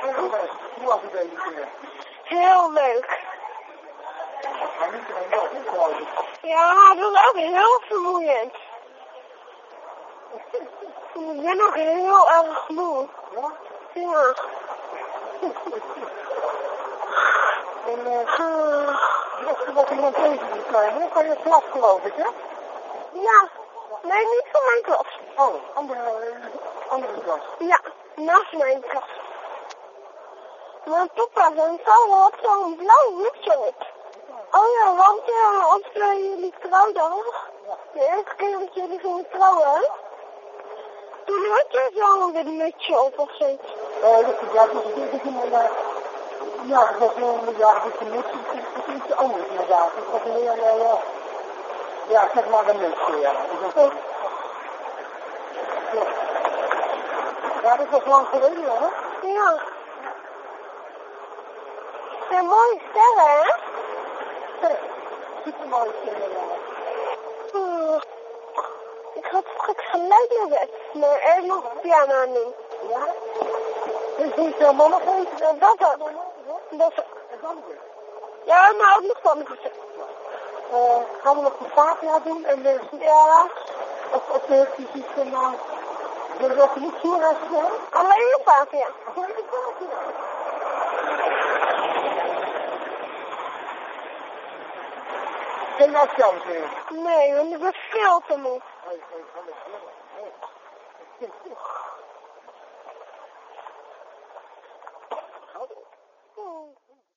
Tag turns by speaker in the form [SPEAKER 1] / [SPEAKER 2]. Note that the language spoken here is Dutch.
[SPEAKER 1] Heel leuk. Hoe was het deze keer?
[SPEAKER 2] Heel leuk.
[SPEAKER 1] Maar niet alleen dat.
[SPEAKER 2] Ja, het was ook heel vermoeiend. Ik ben nog heel erg moe.
[SPEAKER 1] Ja?
[SPEAKER 2] Ja.
[SPEAKER 1] En was er wat iemand tegen gekomen? Van je klas, geloof ik, hè?
[SPEAKER 2] Ja. Nee, niet van mijn klas.
[SPEAKER 1] Oh, andere,
[SPEAKER 2] Ja, naast mijn klas. Mijn papa zijn vader had zo'n blauw hoedje op. Oh ja, want ja, als jullie trouwden, de eerste keer dat jullie gingen trouwen, toen had je zo'n mutsje op of zoiets.
[SPEAKER 1] Eh, dat is ja, dat een, eh, ja, dat was een, ja, dat is iets anders inderdaad. Het was meer, eh, ja, ja, zeg maar een mutsje, ja. Ja. Ja, dat was lang geleden, hè?
[SPEAKER 2] Ja. En mooie sterren, hè?
[SPEAKER 1] Super mooi sterren, ja.
[SPEAKER 2] Hmm. Ik had straks geluid naar maar er nog piano niet.
[SPEAKER 1] Ja? Is niet jouw mama?
[SPEAKER 2] Ja, dat ook. Dat.
[SPEAKER 1] En weer.
[SPEAKER 2] Ja, maar ook nog van
[SPEAKER 1] Eh, gaan we nog de Fabia doen en de,
[SPEAKER 2] Ja,
[SPEAKER 1] of, of de fysiek van, uh, de welke niet zo als gedaan?
[SPEAKER 2] alleen een paar, ja.
[SPEAKER 1] Of de Fabia? Geen afstand meer.
[SPEAKER 2] Nee,